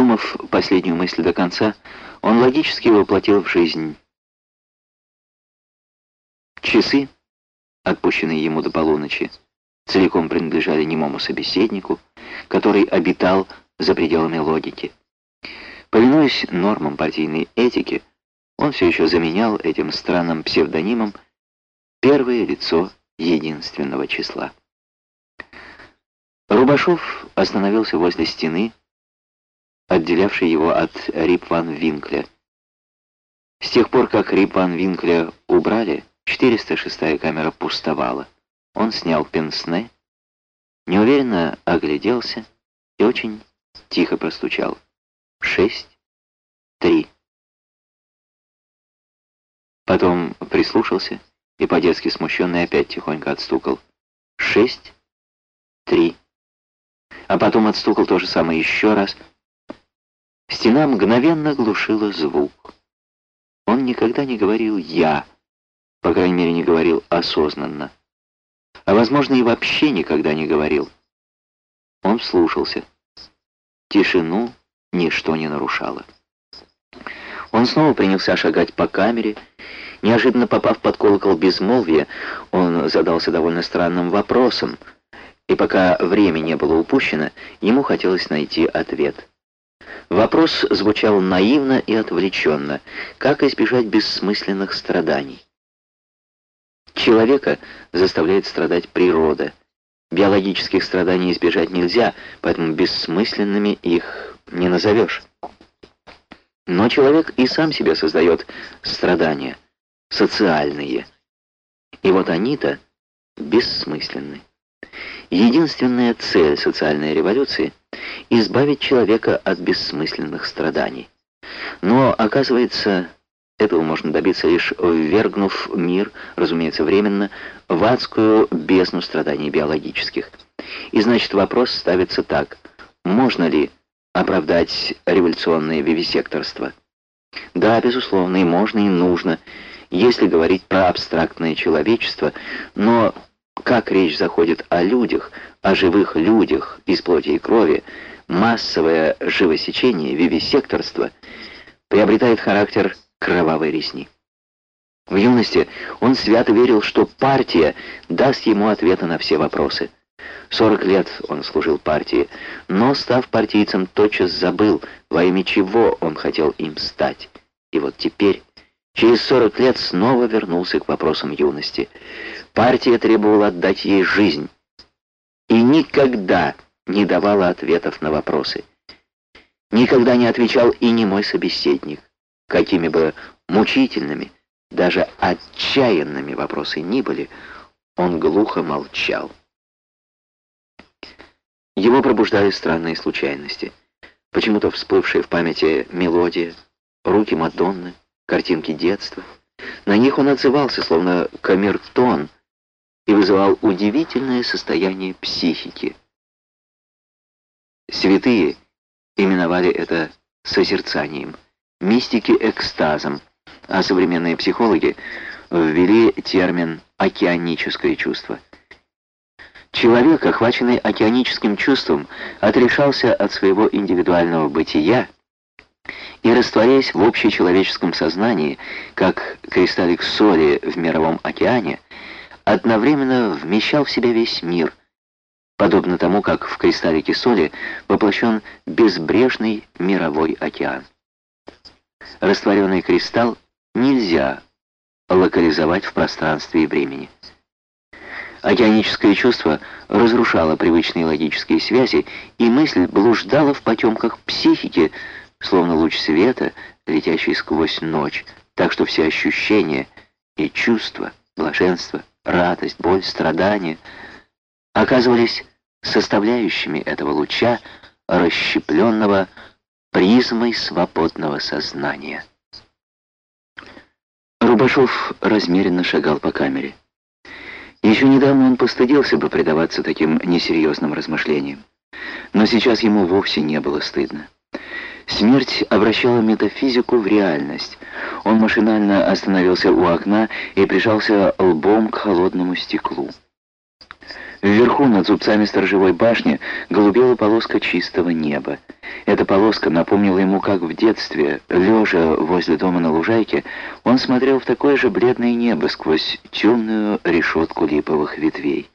Додумав последнюю мысль до конца, он логически воплотил в жизнь. Часы, отпущенные ему до полуночи, целиком принадлежали немому собеседнику, который обитал за пределами логики. Повинуясь нормам партийной этики, он все еще заменял этим странным псевдонимом первое лицо единственного числа. Рубашов остановился возле стены, отделявшей его от Рип ван Винкля. С тех пор, как Рип ван Винкля убрали, 406-я камера пустовала. Он снял пенсне, неуверенно огляделся и очень тихо простучал. Шесть, три. Потом прислушался и по-детски смущенный опять тихонько отстукал. Шесть, три. А потом отстукал то же самое еще раз. Стена мгновенно глушила звук. Он никогда не говорил «я», по крайней мере, не говорил осознанно. А, возможно, и вообще никогда не говорил. Он вслушался. Тишину ничто не нарушало. Он снова принялся шагать по камере. Неожиданно попав под колокол безмолвия, он задался довольно странным вопросом, и пока время не было упущено, ему хотелось найти ответ. Вопрос звучал наивно и отвлеченно. Как избежать бессмысленных страданий? Человека заставляет страдать природа. Биологических страданий избежать нельзя, поэтому бессмысленными их не назовешь. Но человек и сам себе создает страдания, социальные. И вот они-то бессмысленны. Единственная цель социальной революции — избавить человека от бессмысленных страданий. Но, оказывается, этого можно добиться лишь ввергнув мир, разумеется, временно, в адскую бездну страданий биологических. И значит вопрос ставится так. Можно ли оправдать революционное вивисекторство? Да, безусловно, и можно, и нужно, если говорить про абстрактное человечество, но как речь заходит о людях, о живых людях из плоти и крови, массовое живосечение, вивисекторство приобретает характер кровавой резни. В юности он свято верил, что партия даст ему ответы на все вопросы. Сорок лет он служил партии, но, став партийцем, тотчас забыл, во имя чего он хотел им стать. И вот теперь, через сорок лет, снова вернулся к вопросам юности. Партия требовала отдать ей жизнь и никогда не давала ответов на вопросы. Никогда не отвечал и не мой собеседник какими бы мучительными, даже отчаянными вопросы ни были, он глухо молчал. Его пробуждали странные случайности. Почему-то всплывшие в памяти мелодия, руки Мадонны, картинки детства. На них он отзывался, словно камертон, и вызывал удивительное состояние психики. Святые именовали это созерцанием – мистики экстазом, а современные психологи ввели термин «океаническое чувство». Человек, охваченный океаническим чувством, отрешался от своего индивидуального бытия и, растворяясь в общечеловеческом сознании, как кристаллик соли в мировом океане, одновременно вмещал в себя весь мир, подобно тому, как в кристаллике соли воплощен безбрежный мировой океан. Растворенный кристалл нельзя локализовать в пространстве и времени. Океаническое чувство разрушало привычные логические связи, и мысль блуждала в потемках психики, словно луч света, летящий сквозь ночь, так что все ощущения и чувства, блаженство, радость, боль, страдания оказывались составляющими этого луча, расщепленного призмой свободного сознания. Рубашов размеренно шагал по камере. Еще недавно он постыдился бы предаваться таким несерьезным размышлениям. Но сейчас ему вовсе не было стыдно. Смерть обращала метафизику в реальность. Он машинально остановился у окна и прижался лбом к холодному стеклу. Вверху, над зубцами сторожевой башни, голубела полоска чистого неба. Эта полоска напомнила ему, как в детстве, лежа возле дома на лужайке, он смотрел в такое же бледное небо сквозь темную решетку липовых ветвей.